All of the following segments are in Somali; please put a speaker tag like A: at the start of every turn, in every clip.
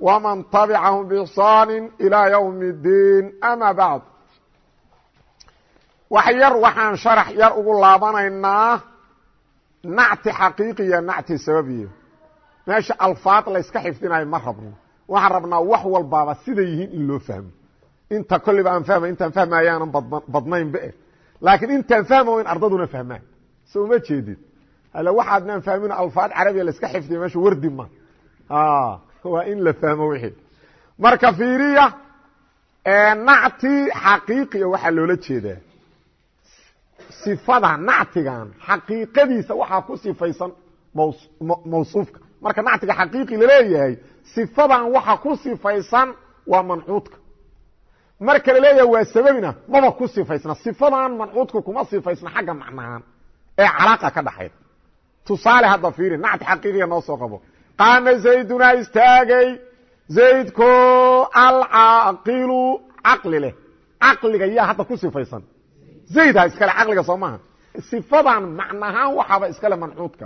A: ومن طبعهم بإحsaan إلى يوم الdيin أmا baعd wax yar waxaan شharx yar ugu laabanaynaa nacti xaqiiqiya nacti sababiya meesha alfaad layska xifdinayo ma rabno waxaan rabnaa wax walbaaba siday yihiin in loo fahmo inta kolliba aan fahmay intaan fahmayaanan badnaynba eh laakiin intaan fahmo in ardaduna fahmaan so uma jeedid hale waxaadnaan fahmin alfaad carabiya layska xifdiya meesha wardi ma waa in la fahmo wixii. Marka fiiriya nacti xaqiiqiya waxaa loola jeedaa. Sifada nactigan xaqiiqadiisa waxaa ku sifaysan mawsuufka. Marka nactiga xaqiiqi la leeyahay sifadan waxa ku sifaysan waa mancuudka. Marka la leeyahay waa sababina maba ku sifaysna. Sifadan mancuudka kuma sifaysna xagga macnahaan ee calaaqa ka dhaxayda tusaale hadda fiiri nacti xaqiiqiya noo soo qabo qaama zaydunaa istaagay zaydko alcaaqilu caqli leh. Caqliga yaa hadda ku sifaysan. Zaydha iskale caqliga soo maaha. Sifadan macnahaan waxaaba iskale mancuudka.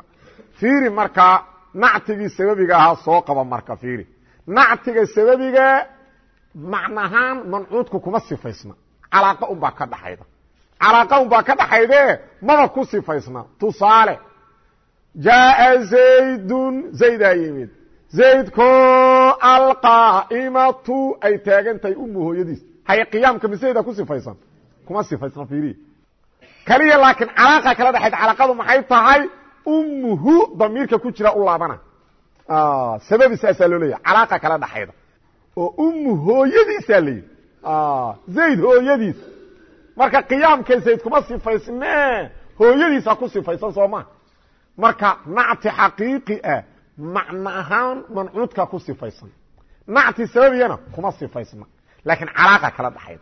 A: Fiiri markaa nactigii sababiga ahaa soo qaba marka fiiri. Nactiga sababiga macnahaan mancuudka kuma sifaysna. Calaaqa unbaa ka dhaxayda. Calaaqa unbaa ka dhaxayde maba ku sifaysna jaaa zaydun zaydaa yimid zaydko alqaa'imatu ay taagan tahay umu hooyadiis haye qiyaamka misayda ku sifaysan kuma sifaysna fiiriya kaliya laakiin calaaqa kala dhexayd calaaqadu maxay tahay umuhu damiirka ku jira u laabana sababi saasaa loo leeyahy calaaqa kala dhexayda oo umu hooyadiisaa la yidhi zayd hooyadiis marka qiyaamka zayd kuma sifaysne hooyadiisa ku sifaysan soo marka nacti xaqiiqi ah macno ahaan mancuudka ku sifaysan. Nacti sababiyana kuma sifaysna laakiin calaaqa kala dhaxayd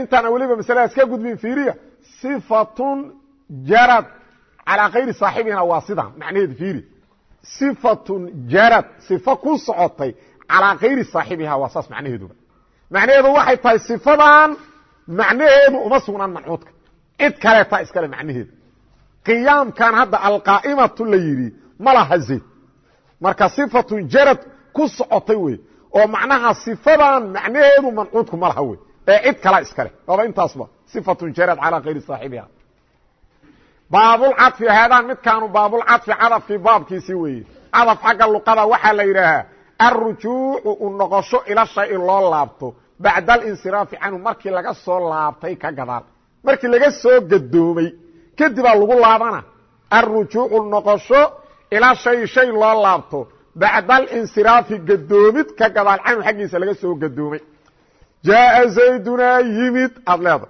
A: intaana weliba masaladaas ka gudbin fiiriya sifatun jarad. Calaa kayri saaxibina waa sidan macnaheedu fiiri. Sifatun jarad sifo ku socotay calaa kayri saaxibiha waa saas macnaheeduba. Macnaheedu waxay tahay sifadan macnaheedu uma sugnaan mancuudka. Cid kaleetaa iskale macnaheedu qiyaamkan hadda alqaa'imatu la yidhi ma laha zayd marka sifatun jarad ku socotay wey oo macnaha sifadan macnaheedu mancuudku ma laha wey ee cid kala iskale waaba intaasba sifatun jarad calaa kayri saaxibiha. Baabulcafi haadaan midkaanu baabulcafi cadafkii baabkiisii weeye cadaf xagga luqada waxaa la yidhaahaa alrujuucu u noqosho ila shay loo laabto bacda alinsiraafi canhu markii laga soo laabtay ka gadaal. Markii laga soo gadoomay kadibaa lagu laabana. Alrujuucu noqosho ilaa shay shay loo laabto. Bacda alinsiraafi gadoomid ka gadaal. Canhu xaggiisa laga soo gadoomay. Jaaa zaydunaa yimid. Aad leeda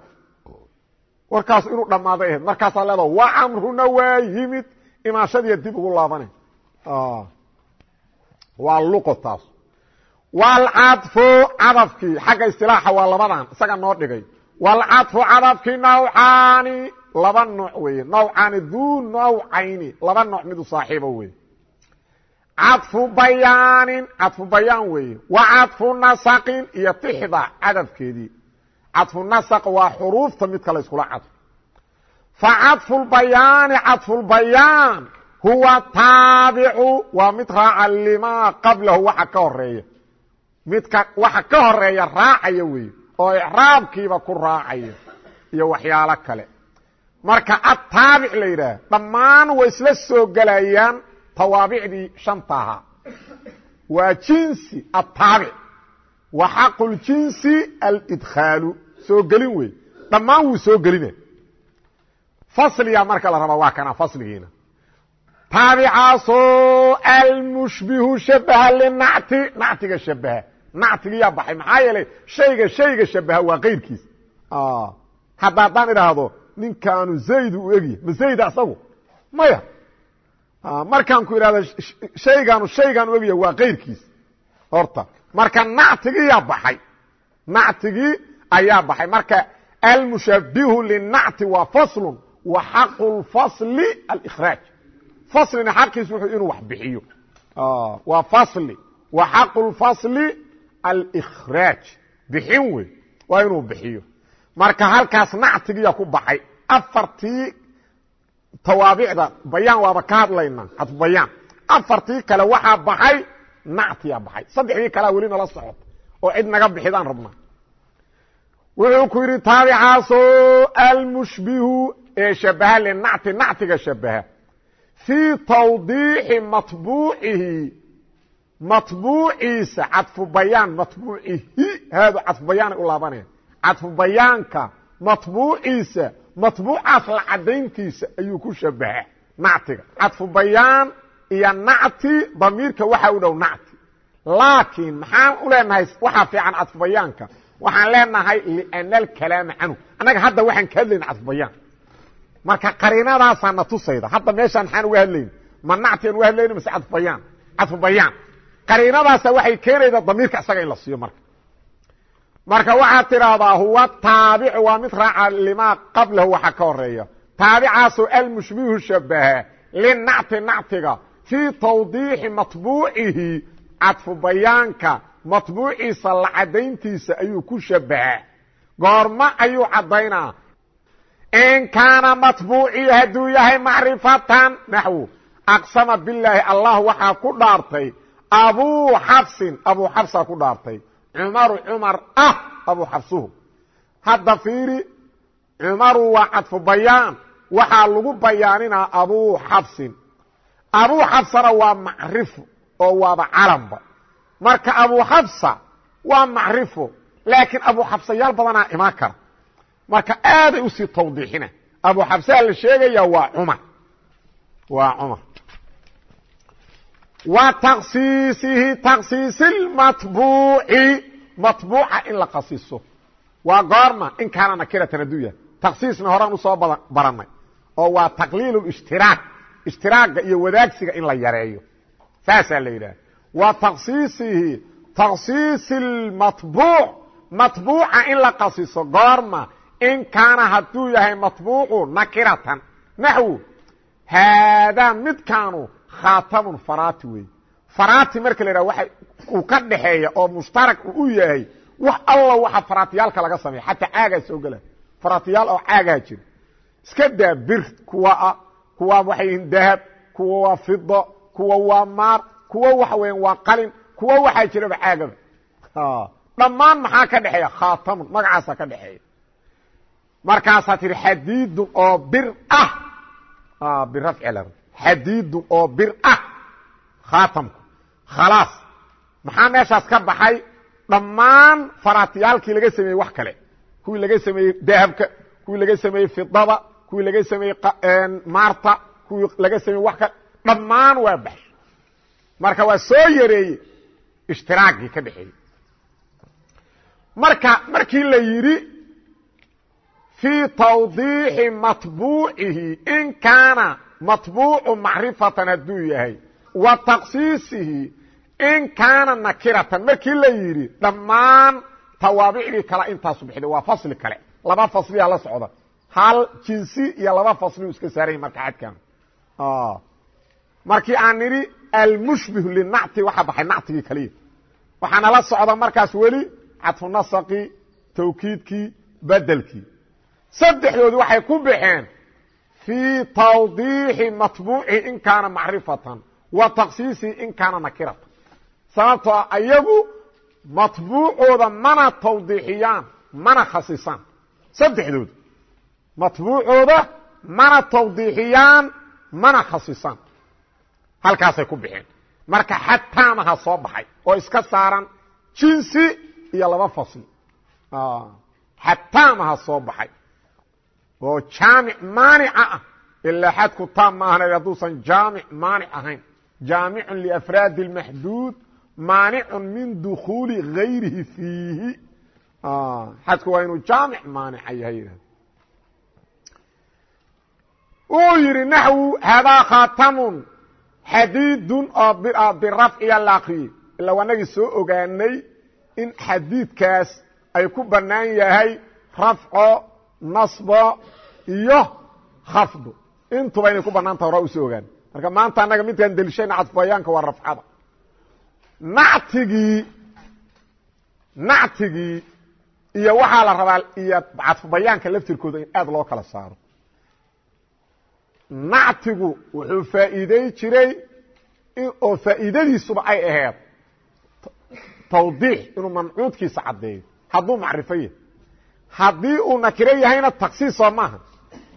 A: warkaas inuu dhammaaday ahayd. Markaasaa leeda wa camruna waa yimid. Imaashadiiya dib ugu laabana waa luqo taas. Walcadfu cadafkii. Xagga istilaaxa waa labadan. Isaga noo dhigay. Walcadfu cadafkii nawcaani laba nooc weeye. Nawcaani duu nawcayni. Laba nooc midu saaxiibo weeye. Cadfu bayaanin. Cadfu bayaan weeye. Wa cadfu nasaqin iyo tixda cadafkeedii. Cadfu nasaq waa xuruufta midka la yskula cadfo. Fa cadfu lbayaani cadfu lbayaan huwa taabicu. Waa mid raaca limaa qablahu waxa ka horreeya midka waxa ka horreeya raacaya weeye. Oo icraabkiiba ku raacaya iyo waxyaalo kale marka ataabic la yidhaah dhammaan way isla soo gelayaan tawaabicdii shanta ahaa. Waa jinsi ataabic wa xaqu ljinsi alidkhaalu soo gelin wey. Dhammaan wuu soo gelina fasliga marka la rabaa waa kana fasligiina. Taabicaasoo almushbihu shabaha linacti. Nactiga shabaha nactigiyaa baxay. Maxaa yeelay shayga shayga shabaha waa keyrkiis hadda haddaan idhaahdo ninkaanu zayd u egya ma zayda asagu? Maya. Markaan ku idhahdo shaygaanu shaygaan u egya waa keyrkiis horta marka nactigiyaa baxay. Nactigii ayaa baxay. Marka almushabihu linacti waa faslun wa xaqu lfasli alkraaj faslina xaqiisu wuxuu inuu wax bixiyo. Waa fasli wa xaqu lfasli alkraaj bixin wey waa inuu bixiyo marka halkaas nactigiya ku baxay. Afartii tawaabicda bayaan waaba ka hadlaynaa cadfubayaan afartii kale waxaa baxay nactiyaa baxay. Saddexdii kalea weli nala socota oo cid naga bixidaan rabnaa wuxuu ku yidhi taabicaaso almushbihu ee shabaha linacti nactiga shabaha fii tawdiixi matbuucihi matbuuciisa cadfu bayaan matbuucihi haadu cadfu bayaanay u laabanaya cadfubayaanka matbuuciisa matbuucaas la cadayntiisa ayuu ku shabaha. Nactiga. Cadfubayaan iyo nacti damiirka waxa u dhow nacti. Laakiin maxaan u leenahay waxaa fiican cadfubayaanka. Waxaan leenahay liana alkalaama canhu. Annaga hadda waxaan ka hadlayna cadfubayaan. Marka qariinadaasana tusayda. Hadda meeshaan maxaan uga hadlayna? Ma nactigan uga hadlayna mase cadfubayaan? Cadfubayaan. Qariinadaasa waxay keenayda damiirka isaga in la siiyo marka marka waxaad tidhaahdaa huwa taabicu waa mid raaca limaa qablahu waxa ka horreeya taabicaasoo almushbihu shabaha linacti nactiga fii tawdiixi matbuucihi cadfubayaanka matbuuciisa la cadayntiisa ayuu ku shabahaa goorma ayuu caddaynaa. In kaana matbuucii hadduu yahay macrifatan naxwu. Aqsama bilaahi allah waxaa ku dhaartay. Abuu xabsin abuu xabsaa ku dhaartay cumaru cumar ah abuu xabsuhu hadda fiiri cumaru waa cadfu bayaan. Waxaa lagu bayaaninaa abuu xabsin abuu xabsana waa macrifo oo waaba calamba marka abu xabsa waa macrifo laakiin abu xabsayaal badanaa imaan kara marka aaday u sii tawdiixina. Abu xabsaa la sheegaya waa cumar. Waa cumar wa taksiisihi taksiisi matbuuci matbuuca in la khasiso waa goorma in kaana nakiratan hadduu yahay taksiisna horaan u soo baranay oo waa taqliil ishtiraak ishtiraaga iyo wadaagsiga in la yareeyo saasaa la yidhaha wa taksiisihi taksiisi matbuuc matbuuca in la qasiso goorma in kaana yahay matbuucu nakiratan naxwu khaatamun faraati wey faraati marka la yidhaha waxa uu ka dhaxeeya oo mushtarak u yahay wax alla waxa faraatiyaalka laga sameeya xataa caagaa soo gela faraatiyaal oo caagaa jira. Iska daa bir kuwa ah kuwa waxay yihiin dahab kuwa waa fido kuwa waa maar kuwo waxa weya waa qalin kuwo waxaa jiraba caagaba. Dhammaan maxaa ka dhexeeya khaatamun magacaasaa ka dhexeeya markaasaa tihi xadiidun oo bir ah. Birafci xadiidun oo bir ah. Khaatamku. Khalaas. Maxaa meeshaas ka baxay? Dhammaan faraatiyaalkii laga sameeyey wax kale. Kuwii laga sameeyey dahabka kuwii laga sameeyey fidada kuwii laga sameeyey maarta kuwii laga sameeyey wax kale dhammaan waa baxay. Marka waa soo yareeye ishtiraagii ka dhexeeyey. Marka markii la yidhi fii tawdiixi matbuucihi in kaana matbuucu macrifatan hadduu yahay. Wa taksiisihi in kaana nakiratan. Markii la yidhi dhammaan tawaabicdii kale intaasu bixday. Waa fasli kale. Laba fasliyaa la socda. Hal jinsi iyo laba fasliu iska saaranya marka xadkan. Markii aan nidhi almushbih linacti waxaa baxay nactigii kaliya. Waxaana la socda markaas weli cadfu nasaqii tawkiidkii bedelkii saddexdoodi waxay ku baxeen fii tawdiixi matbuucihi in kaana macrifatan wa taksiisihi in kaana nakiratan sababtoo ayagu matbuucooda mana tawdiixiyaan mana khasisaan saddexdooda matbuucooda mana tawdiixiyaan mana khasisaan halkaasay ku bixeen marka xataamaha soo baxay oo iska saaran jinsi iyo laba fasli xataamaha soo baxay oo jaamic maanica ah ilaa xadku taam maahan hadduusan jaamic maanic ahayn. Jaamicun liafraadi اlmaxduud maanicun min dukuuli gayrihi fiihi. Xadku waa inuu jaamic maanica yahay uu yidhi naxwu hadaa khaatamun xadiidun oo birafciya la ila wanagii soo ogaanay in xadiidkaas ay ku bannaan yahay rafco nasbo iyo khafdu intuba inay ku bannaan taha horaa u soo ogaan. Marka maanta annaga midkaan delishayna cadfubayaanka waa rafcada. Nactigii nactigii iyo waxaa la rabaa iyo cadfubayaanka laftirkooda in aad loo kala saaro. Nactigu wuxuu faa'iiday jiray oo faa'iidadiisuba ay aheed tawdiix inuu mancuudkiisa caddeeyo. Hadduu macrifo yahay haddii uu nakiro yahayna taksiisoo maaha.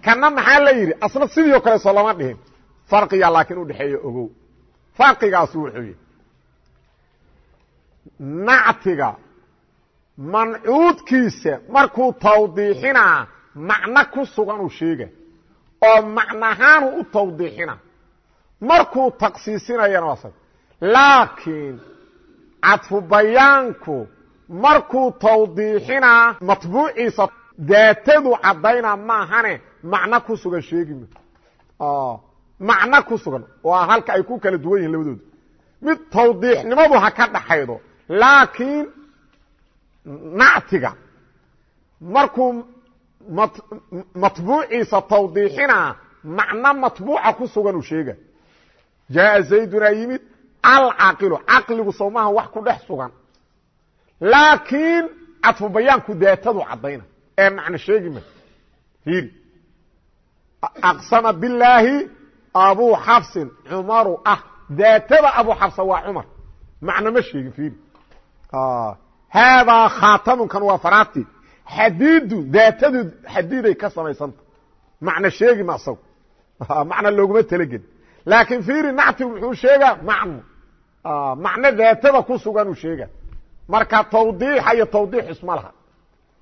A: Kana maxaa la yidhi? Asna sidii o kale soo lama dhihin. Farqiga laakiin udhexeeya ogow. Farqigaasu wuxuu yihi nactiga mancuudkiisa markuu tawdiixinaa macno ku sugan uu sheega oo macnahaanu u tawdiixina. Markuu taksiisinayana waa laakiin cadfu bayaanku markuu tawdiixinaa matbuuciisa daatadu caddayna maahane macno ku sugan sheegima macno ku sugan. Waa halka ay ku kala duwan yihiin labadooda. Mid tawdiixnimadu ha ka dhaxaydo laakiin nactiga markuu matbuuciisa tawdiixinaa macno matbuuca ku sugan uu sheega. Jaaa zaydunaa yimid alcaqilu caqligu sowmaha wax ku dhex sugan laakiin cadfu bayaanku daatadu caddayna. Ee macno sheegi ma. Fiiri aqsama bilaahi abuu xafsin cumaru ah. Daatada abuu xafsa waa cumar. Macno ma sheegin fiiri. Haadaa khaatamunkan waa faraati. Xadiidu daatadu xadiiday ka samaysanta. Macno sheegi ma isago macno looguma talageli laakiin fiiri nactigu muxuu sheegaa macno macno daatada ku sugan uu sheega marka tawdiixa iyo tawdiix isma laha.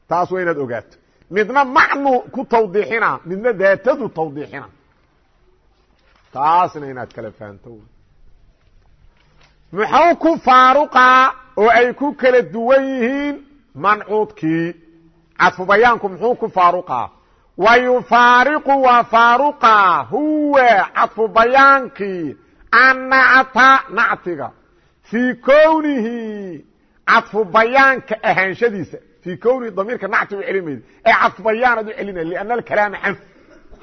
A: Taas waa inaad ogaato midna macnu ku tawdiixina midna daatadu tawdiixina. Taasna inaad kala fahanto muxuu ku faaruqaa oo ay ku kala duwan yihiin mancuudkii? Cadfubayaanku muxuu ku faaruqaa? Wa yufaariqu waa faaruqaa. Huwa cadfubayaankii annacta nactiga. Fii kownihi cadfubayaanka ahaanshadiisa fii kownihi damiirka nacti u celimayda ee cadfubayaanad u celinaya lianna alkalaama canhu.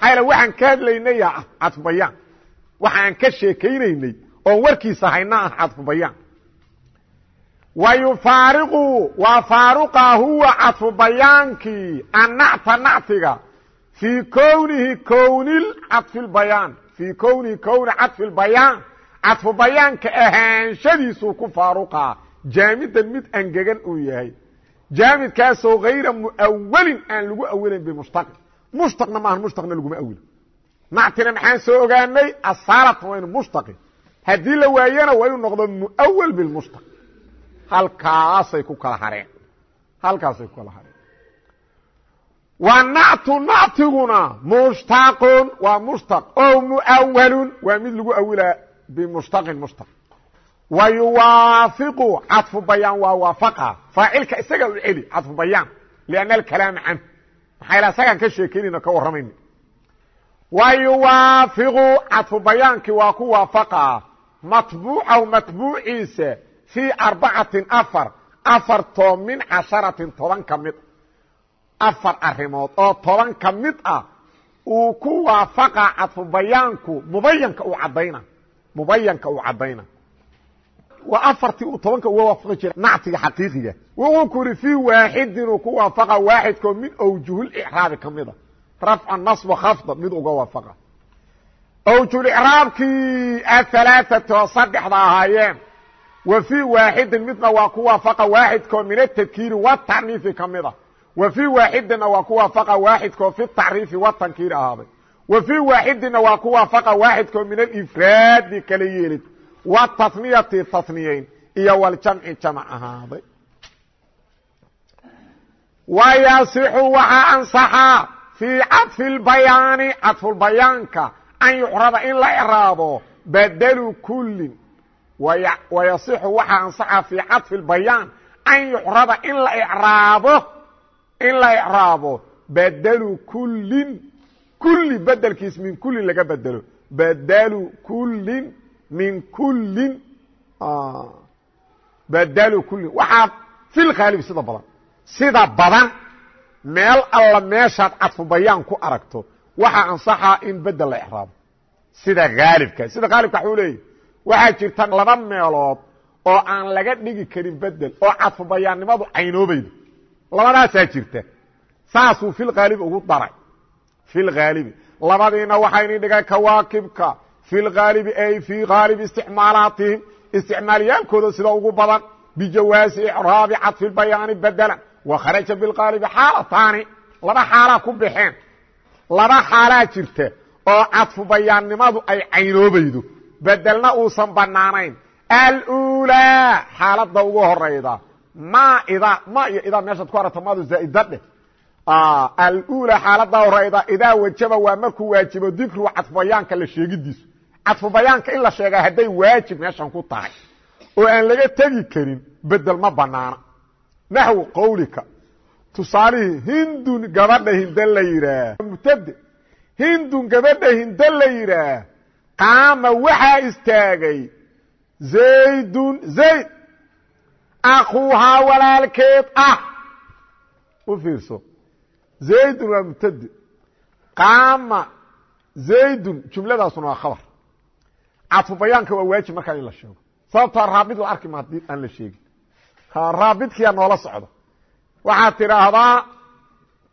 A: Maxaa waxaan ka hadlaynaya ah cadfubayaan waxaan ka sheekaynaynay oon warkiisa hayna ah cadfubayaan wa yufaariqu waa faaruqa huwa cadfubayaankii annacta nactiga fii kownihi kowni cadfibayaan fii kownihi kowni cadfi lbayaan cadfubayaanka ahaanshadiisuu ku faaruqaa jaamidan mid angegan uu yahay. Jaamidkaasoo hayra muawalin aan lagu awelayn bimushtaqin mushtaqna maaha mushtaqna laguma awilo nactina maxaan soo ogaanay asaalatan waa inu mushtaqi haddii la waayana waa inuu noqdo muawal bilmushtaq halkaasay ku kala hareen. Halkaasay ku kala hareen. Wa nactu nactiguna mushtaqun waa mushtaq o muawalun waa mid lagu awilaa bimushtaqin mushtaq wa yuwaafiqu cadfu bayaan waa waafaqa faacilka isaga u celi cadfu bayaan lianna alkalaama canhu maxaa yala isagaan ka sheekeynayna ka warramayna wa yuwaafiqu cadfu bayaankii waa ku waafaqa matbuucahu matbuuciisa fii arbacatin afar afartoo min casharatin toban ka mid afar arrimood oo toban ka mid ah uu ku waafaqa cadfu bayaanku mubayanka waa afartii uu tobanka uga waafaqi jiray nactiga xaqiiqiga. Wuxuu ku yidhi fii waaxidin uu ku waafaqa waaxidkoo min awjuhulicraabi ka mida. Rafca nasba khafda mid uga waafaqa. Awjuhulicraabkii ahalaaثati oo saddexda ahaayeen. Wa fii waaxidin midna waa ku waafaqa waaxidkoo min atadkiiri wataniifi ka mida. Wa fii waaxidinna waa ku waafaqa waaxidkoo fi tacriifi watankiiri ahaaday. Wa fii waaxidinna waa ku waafaqa waaxidkoo min alifraadi kala yeelid wataniyati taniyeyn iyo waljamci jamc ahaaday wayasixu waxaa ansaxaa fii cadfi lbayaani cadfulbayaanka an yucraba in la icraabo badelu kulin wayasixu waxaa ansaxaa fii cadfi lbayaan an yucraba in la iraabo in la icraabo badelu kulin kulli bedelkiis min kulin laga bedelo badelu kulin min kulin badlu kulin waxaa fi lkhaalib sida badan. Sida badan meel alla meeshaad cadfu bayaan ku aragto waxaa ansaxaa in bedel la exraabo sida haalibka sida haalibka waxuu leeyahy waxaa jirta laba meelood oo aan laga dhigi karin bedel oo cadfu bayaannimadu caynoobaydo labadaasaa jirta. Saasuu filkhaalib ugu daray. Filhaalibi labadiina waxayni dhigay kawaakibka filhaalibi ay fii haalibi isticmaalaatihim isticmaalyaalkooda sida ugu badan bijawaasi icraabi cadfi bayaani bedelan wa kharaja bilhaalibi xaalataani laba xaalaa ku baxeen laba xaalaa jirta oo cadfu bayaannimadu ay caynoobaydo bedelna uusan banaanayn alulaa xaalada ugu horayda ma ida ma iyo idaa meeshaad ku aragta madu zaaida dheh alula xaalada horayda idaa wajaba waa markuu waajibo dikru cadfubayaanka la sheegidiisu cadfubayaanka in la sheegaa hadday waajib meeshan ku tahay oo aan laga tegi karin bedel ma banaana. Naxwu qawlika. Tusaalihii hindun gabadha hinde la yidhaah. Mubtade hindun gabadha hinde la yidhaah. Qaama waxaa istaagay zaydun zayd akuuhaa walaalkeed ah. U fiirso. Zaydun waa mubtade qaama zaydun jumladaasuna waa khabar cadfu bayaanka waa waajib markaa in la sheego. Sababtaa raabid la arki ma haddii aan la sheegin. Raabidkiyaa noola socda waxaad tidhaahdaa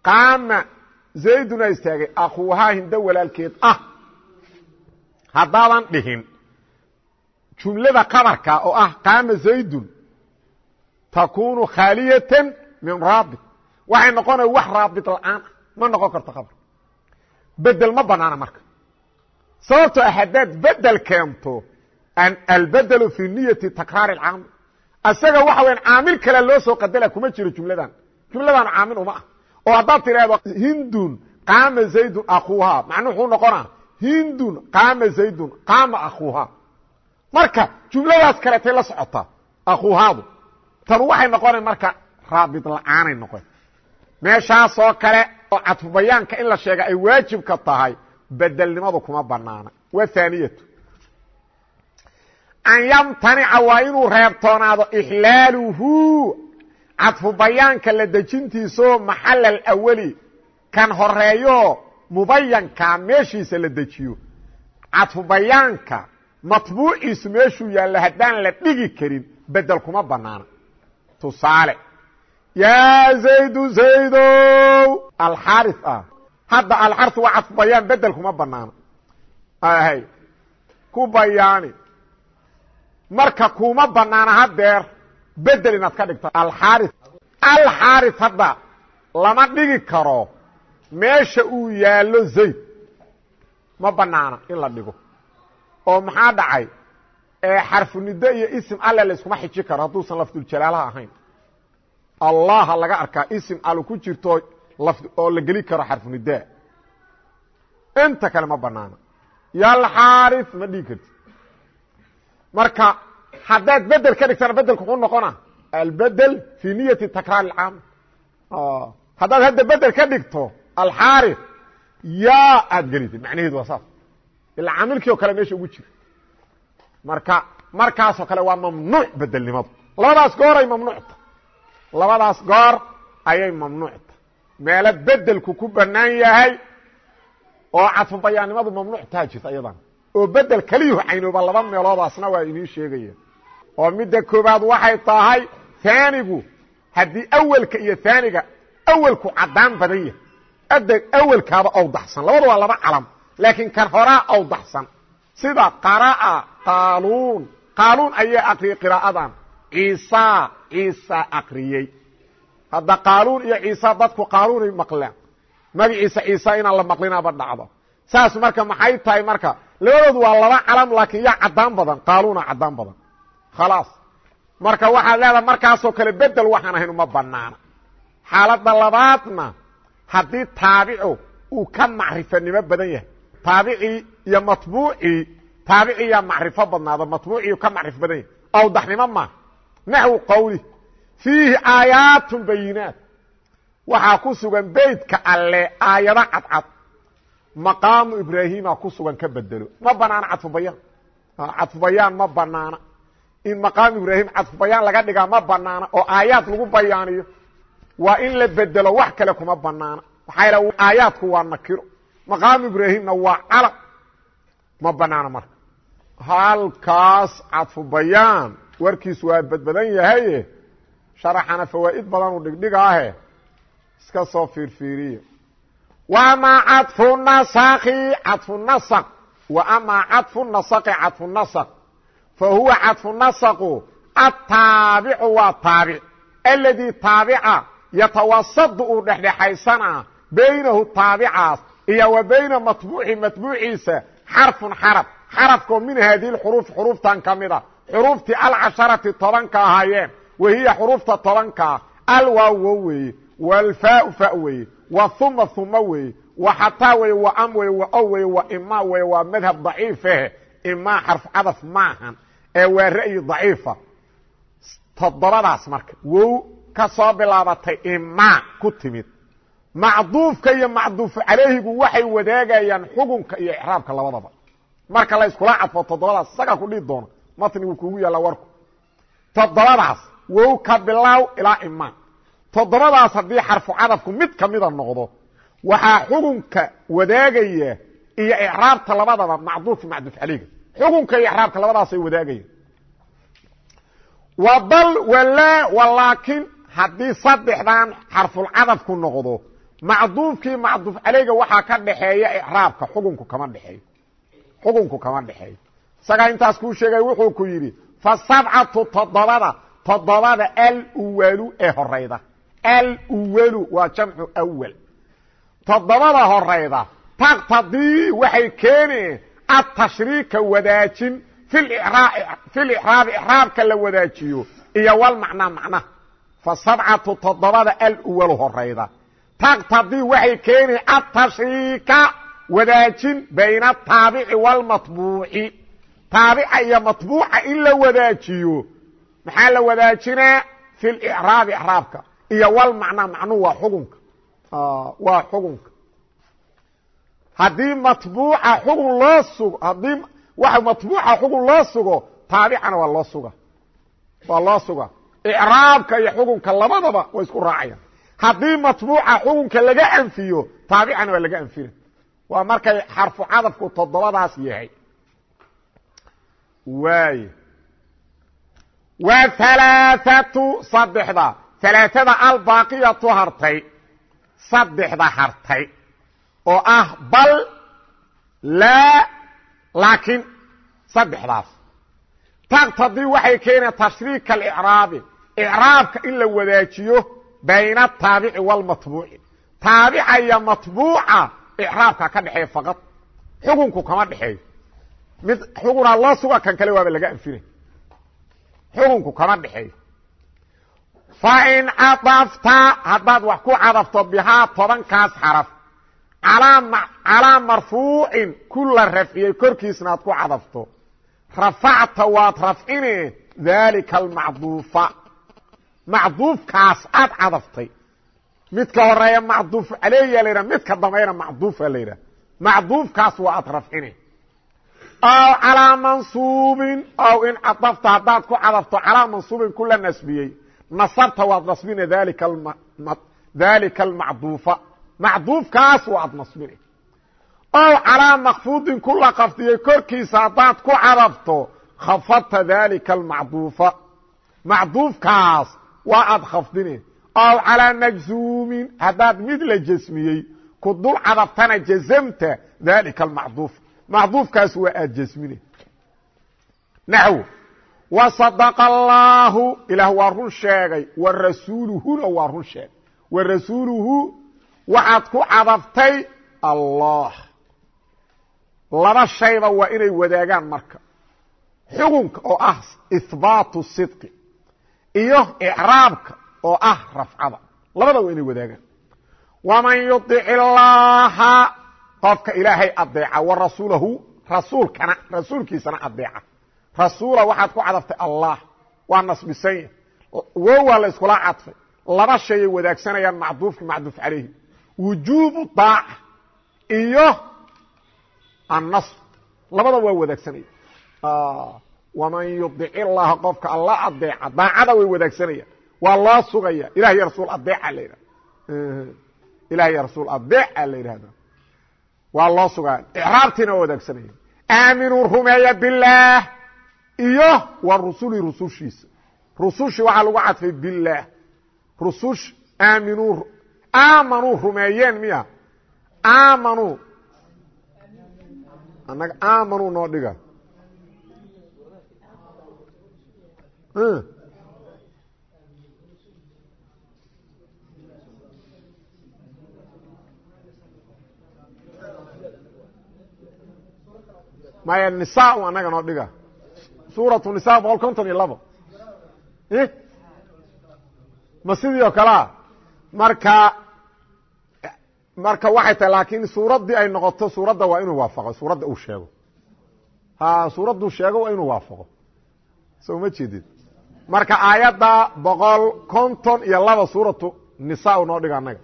A: qaama zayduna istaagay akuuhaa hindo walaalkeed ah. Haddaadan dhihin jumlada kabarka oo ah qaama zaydun takunu khaaliyatan min raabit. Waxay noqonaya wax raabit la'aan ah. Ma noqon karto kabar bedel ma banaana marka sababtoo ah haddaad bedel keento albedelu fi niyati takraar اcaamil isaga waxa weya caamil kale loo soo qadala kuma jiro jumladan. Jumladan caamil uma ah. Oo haddaad tidhaahdo hindun qaama zaydun akuuhaa macnuu wuxuu noqonaa hindun qaama zaydun qaama akuuhaa marka jumladaas kaletay la socotaa akuuhaadu tan waxay noqona marka raabid la'aanay noqon. Meeshaasoo kale oo cadfubayaanka in la sheega ay waajibka tahay bedelnimadu kuma banaana wa thaaniyatu an yamtanica waa inuu reebtoonaado ixlaaluhu. Cadfu bayaanka la dejintiisao maxala alawali kan horeeyo mubayanka meeshiisa la dejiyo. Cadfu bayaanka matbuuciisu meeshuu yaallo haddaan la dhigi karin bedel kuma banaana tusaale. Yaa zaydu zaydow! Alxaari ah hadda alxartu waa cadfu bayaan bedel kuma banaano hay ku bayaani. Marka kuma banaana hadeer bedel inaad ka dhigto. Alxaari alxaari hadda lama dhigi karo. Meesha uu yaallo zayd ma banaana in la dhigo. Oo maxaa dhacay? Xarfunido iyo isim alle layskuma xiji karo hadduusan lafduljalaalaha ahayn. Allaha laga arkaa isim al ku jirto oo la geli karo xarfunidaa inta kale ma banaana yalxaari ma dhigi karti marka haddaad bedel ka dhigtana bedelku muxuu noqona albedel fi niyati takraar اcaamil haddaad hadda bedel ka dhigto alxaari yaa aad gelitid macnaheedu waa saas. Ilaa caamilkii oo kale meesha ugu jira. Marka markaasoo kale waa mamnuuc bedelnimadu labadaas gooray mamnuucta. Labadaas goor ayay mamnuucta meelo bedelku ku banaan yahay oo cadfu bayaannimadu mamnuuc taa jirta iyadan oo bedel keliyuhu caynooba laba meeloodaasna waa inii sheegaya oo midda koobaad waxay tahay aanigu haddii awelka iyo aaniga awelku caddaan badan yahay. ad awelkaaba awdaxsan labada waa laba calam. laakiin kan horaa awdaxsan sida qara'a qaaluun. qaaluun ayaa akriyey qiraa'adan ciisa ciisa akriyey hadda qaaluun iyo ciisa dadku qaaluunay maqleen. Magaciisa ciisa inaan la maqlinaaba dhacdo. Saas marka maxay tahay marka? Labadoodu waa laba calam laakiin yaa caddaan badan. Qaaluuna caddaan badan. Khalaas. Marka waxaad leedaha markaasoo kale bedel waxaan ahayn uma banaana xaaladda labaadna haddii taabicu uu ka macrifanimo badan yahay taabicii iyo matbuucii taabiciyaa macrifo badnaado matbuucii ka macrifo badan yahay. Awdaxnimo maa naxwu qowli fiihi aayaatun bayinaat. Waxaa ku sugan beytka alle aayado cadcad. Maqaamu ibraahima ku sugan ka bedelo. Ma banaana cadfubayaan? Cadfubayaan ma banaana. In maqaamu ibraahim cadfubayaan laga dhigaa ma banaana oo aayaad lagu bayaaniyo waa in la bedelo wax kale kuma banaana. Maxaa yaele aayaadku waa nakiro. Maqaamu ibraahimna waa calam ma banaana marka. Halkaas cadfu bayaan warkiisu waa badbadan yahaye sharaxana fawaa'id badan u dhigdhigaahe iska soo fiirfiiriya wamaa cadfu nasaki cadfu nasq wa amaa cadfu nasaqi cadfu nasq fa huwa cadfu nasqu ataabicu waa taabic. Aladii taabica yatawasadu uu dhexdhexaysana baynahu taabicaas iyo wa bayna matbuuci matbuuciisa xarfun xaraf xarafkoo min haadihi xuruuf xuruuftan ka mida xuruuftii alcasharati tobanka ahaayeen wahiya xuruufta tobankaa alwaawo weeye walfaau fa weeye wa uma uma weeye wa xataa weye wa am weye wa o weye wa ima weye waa madhab daciifahe imaa xarf cadaf maahan ee waa ra'yi daciifa toddobadaas marka wow ka soo bilaabatay imaa ku timid macduufka iyo macduufu calayhigu waxay wadaagayaan xukunka iyo ixraabka labadaba marka la iskula cadfo toddobadaas isagaa wow ka bilaaw ilaa imaa toddobadaas haddii xarfu cadafku mid ka mida noqdo waxaa xukunka wadaagaya iyo icraabta labadaba macduufka macduuf calayga xukunka iyo icraabka labadaasay wadaagayaan. Wa bal walaa walaakin haddii saddexdan xarfulcadafku noqdo macduufkii macduuf calayga waxaa ka dhaxeeya icraabka xukunku kama dhexeeyo xukunku kama dhexeeyo isagaa intaas kuu sheegay wuxuu ku yidhi fa sabcatu toddobada todobada alwalu ee horayda. Alwalu waa jamcu awal todobada horayda. Taqtadii waxay keeneen atashriika wadaajin filcraabi icraabka la wadaajiyo iyo wal macnaa macnaha fa sabcatu toddobada alwalu horayda. Taqtadii waxay keeneen atashriika wadaajin bayna ataabici waalmatbuuci taabica iyo matbuuca in la wadaajiyo maxaa la wadaajinaa? Fi lraabi raabka iyo wal macnaa macnuu waa xukunka. Waa xukunka. Haddii matbuuca xukun loo sugo haddii waxa matbuuca xukun loo sugo taabicana waa loo suga waa loo suga icraabka iyo xukunka labadaba way isku raacaya haddii matbuuca xukunka laga anfiyo taabicana waa laga anfina. Waa markay xarfu cadafku toddobadaas yahay. Waay wa halaaatu saddexda. Halaaada albaaqiyatu hartay. Saddexda hartay. Oo ah bal laa laakiin saddexdaas. Taqtadi waxay keeneen tashriika alicraabi. Icraabka in la wadaajiyo bayna ataabici walmatbuuci taabica iyo matbuuca icraabka ka dhexeeya faqad. Xukunku kama dhexeeyo. Mid xukunaa loo suga kan kale waaba laga anfinay xukunku kama dhexeeyo. Fain cadafta haddaad wax ku cadafto bihaa tobankaas xaraf calaa marfuucin ku la rafciyey korkiisna aad ku cadafto. Rafacta waad rafcine daalika almacduufa. Macduufkaas aad cadaftay. Midka horreeya macduuf caleeya la yidhaha midka dambayna macduufa la yidhaha. Macduufkaas waa aad rafcine aw calaa mansuubin aw in cadafta haddaad ku cadafto calaa mansuubin kula nasbiyey nasabta waad nasbine dalika almacduufa macduufkaas waad nasbine ow calaa makfuudin kula qafdiyey korkiisa haddaad ku cadafto khafadta dalika almacduufa macduufkaas waa aad khafdine ow calaa majzuumin haddaad mid la jasmiyey ku dul cadaftana jazamta macduufkaas waa aad jasmine. Naxw. Wasadaqa allaahu ilaah waa run sheegay wa rasuuluhuna waa run sheegay. Wa rasuuluhu waxaad ku cadaftay allah laba shayba waa inay wadaagaan marka. Xukunka oo ah ihbaatu sidqi iyo icraabka oo ah rafcada. Labada waa inay wadaagaan. Waman yudic illaaha qofka ilaahay adeeca wa rasuulahu rasuulkana rasuulkiisana adeeca rasuula waxaad ku cadaftay allah waa nasbisanya wo waa la yskula cadfay. Laba shayay wadaagsanayaan macduufki macduuf calayhi. Wujuubu daaca iyo annasr labada waa wadaagsanaya waman yudic illaaha qofka alla adeeca daacada way wadaagsanayaan. Waa loo sugaya. Ilah rasuul adeeca la yidhahda ilah rasuul adeeca la yidhahda waa loo sugaa icraabtiina waa wadaagsanaya aaminuu rumeeya bilaah iyo wa rusuli rusushiisa. Rusushii waxaa lagu cadfay bilaah rusush aaminuu aamanuu rumeeyeen miya. Aamanuu annaga aamanuu noo dhiga maya nisa anaga noo dhiga. Suuratu nisa boqol konton iyo labo. Ma sidii oo kalea marka marka waxay tahay laakiin suuraddii ay noqoto suuradda waa inuu waafaqo suuradda uu sheego. Ha suuradduu sheego waa inuu waafaqo. So ma jeedid marka aayadda boqol konton iyo laba suuratu nisa u noo dhiga anaga.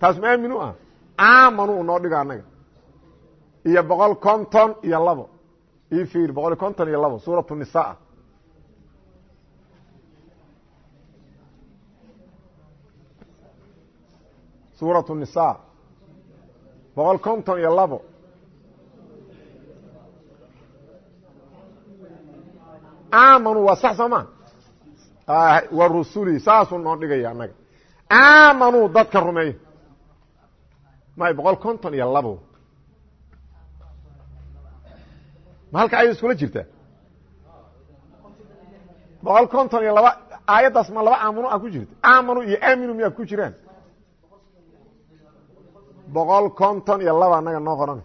A: Taas ma aamin ah? Aamanu u noo dhiga anaga iyo boqol konton iyo labo. Io fiir boqol konton iyo labo suuratu nisa suuratu nisa boqol konton iyo labo. Aamanu waa sax soo ma? Wa rusuli saasuu noo dhigaya annaga. Aamanuu dadka rumeeyo may boqol konton iyo labo ma halka ayay iskula jirtaa boqol konton iyo laba aayaddaas ma laba aamanu a ku jirta? Aamanu iyo aaminu miyaa ku jiraan? Boqol konton iyo laba annaga noo qoran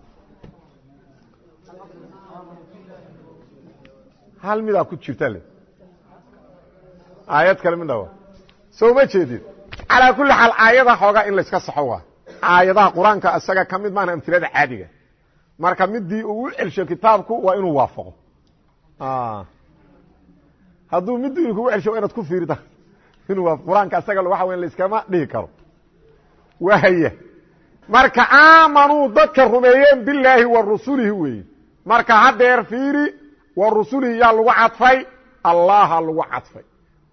A: hal midaa ku jirta le? Aayad kale midhawa soo ma jeedid calaa kulli xaal aayada xoogaa in layska saxo waa. Aayadaha qur'aanka isaga ka mid maana amtilada caadiga marka midii uu u celsho kitaabku waa inuu waafaqo. Hadduu midii inu kugu celsho waa inaad ku fiirida inuu qur'aanka isaga waxa weya layskama dhihi karo. Wahaya marka aamanuu dadka rumeeyeen bilaahi wa rusulihi weeye marka hadeer fiiri wa yaa lagu cadfay allaha lagu cadfay.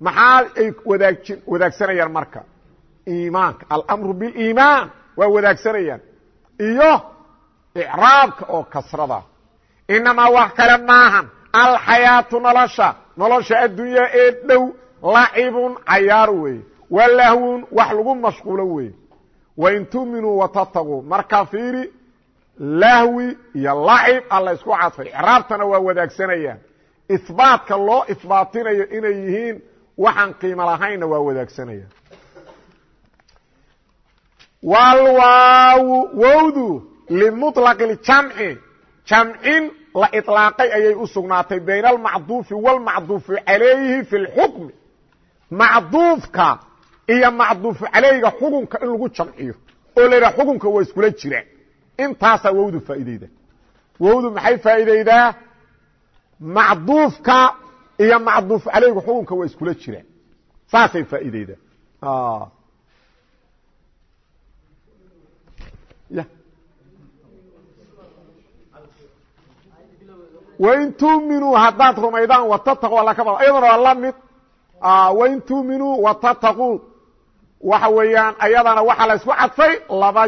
A: Maxaa ay wadaag wadaagsanayaan marka? Iimaanka. Alamru biliimaan waa wadaagsanayaan. Iyo icraabka oo kasrada. Inamaa wax kale maahan alxayaatu nolosha nolosha addunyaa ee dhow lacibun cayaar weeye wa wax lagu mashquulo weeye wain tuminuu watataquu marka fiiri lahwi iyo lacib alla isku cadfay icraabtana waa wadaagsanayaan. Ihbaatka loo ihbaatinayo inay yihiin waxaan qiimo lahaynna waa wadaagsanayaan. Walwaawu wowdu limuطlaqi اljamci jamcin la iطlaaqay ayay u sugnaatay bayna almacduufi wاlmacduufi calayhi fi اlxukmi macduufka iyo macduufu calayga xukunka in lagu jamciyo oo la yidhaha xukunka waa iskula jiraan intaasaa wowdu faa'iideyda wowdu maxay faa'iideydaa macduufka iyo macduufu calayga xukunka waa iskula jiraan saasay faa'iideydaa wain tuminuu haddaad rumaydaan watataqu alla ka bada ayadana waa la mid. Wain tuminuu watataquu waxa weeyaan ayadana waxaa la isku cadfay laba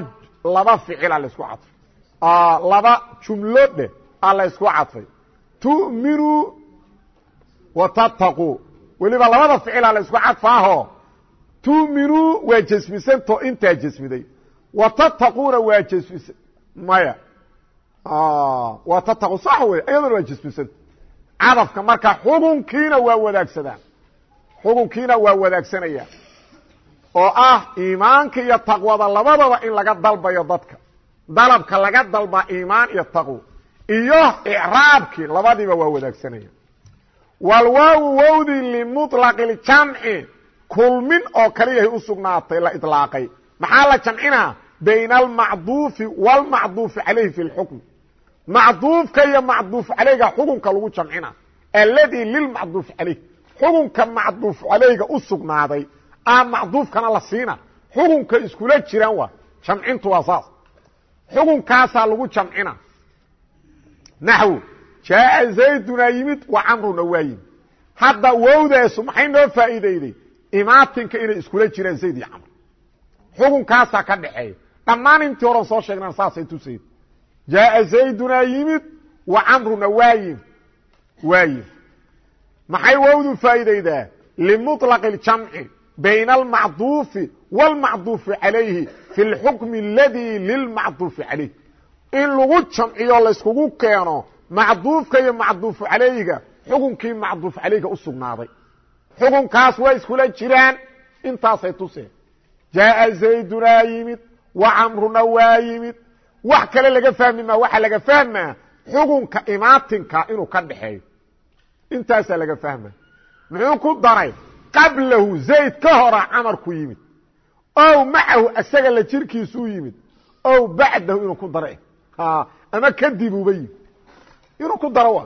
A: laba ficila la isku cadfay. Laba jumlo dheh a la isku cadfay. Tu'minuu watataquu weliba labada ficila la isku cadfaaho. Tu'minuu waa jesmisanto intaa jesmiday watattaquuna waa watataqu sax wey iyaduna waa jesmisanta cadafka marka xukunkiina waa wadaagsadaan xukunkiina waa wadaagsanayaan oo ah iimaanka iyo taqwada labadaba in laga dalbayo dadka dalabka laga dalba iimaan iyo taqwo iyo icraabkii labadiiba waa wadaagsanayaan walwaawu wowdi limuطlaqi اljamci kulmin oo kaliyahay u sugnaatay la iطlaaqay maxaa la jamcinaa bayna almacduufi wاlmacduufi calayhi fi اlxukm macduufka iyo macduuf calayga xukunka lagu jamcina alladii lilmacduuf calayh xukunka macduuf calayga u sugnaaday a macduufkana la siina xukunka iskula jiraan waa jamcintu waa saas. Xukunkaasaa lagu jamcina. Naxw jaaa zaydunaa yimid wa camruna waa yimid hadda wowdaasu maxay noo faa'iideyday imaatinka inay iskula jiraan zayd iyo camr. Xukunkaasaa ka dhaxeeya dhammaan intii horan soo sheegnaan saasay jaaa zaydunaa yimid wa camruna waa yimid waa yimid maxay wowdu faa'iidaydaa limuطlaq اljamci bayna almacduufi wاlmacduufi calayhi fi اlxukmi اladii lilmacduufi calayh in lagu jamciyo layskugu keeno macduufka iyo macduufu calayhiga xukunkii macduuf calayhga u sugnaaday xukunkaas waa iskula jiraan intaasay tuseen jaaa zaydunaa yimid wa camruna waa yimid wax kale laga fahmi maa waxaa laga fahmaa xukunka imaatinka inuu ka dhaxeeyo intaasaa laga fahma. Muxuu ku daray qablahu zayd ka hora camarku yimid. Ow macahu isaga la jirkiisu u yimid. Ow bacdahu inuu ku daro ama kadibuba yimid. Inuu ku daro wa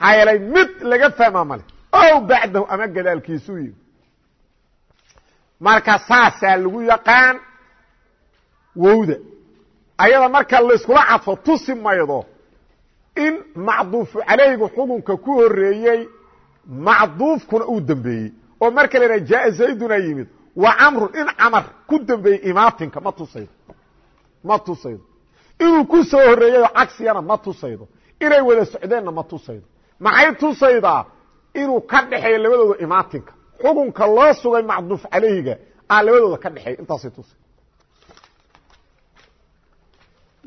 A: yeelay mid laga fahmaa male ow bacdahu ama gadaalkiisu u yimid. Marka saasaa lagu yaqaan wowda. Ayada marka layskula cadfo tusi maydo. In macduufu calaygu xukunka ku horeeyey macduufkuna uu dembeeyey oo marka la yidhaha jaaa zayduna yimid wa camrun in camar ku dembeeyey imaatinka ma tusaydo. Ma tusaydo. Inuu ku soo horeeyeyoo cagsiyana ma tusaydo. Inay wada socdeenna ma tusaydo. Maxay tusaydaa? Inuu ka dhexeeyo labadooda imaatinka. Xukunka loo sugay macduuf calayhiga aa labadooda ka dhexeeya intaasay tusay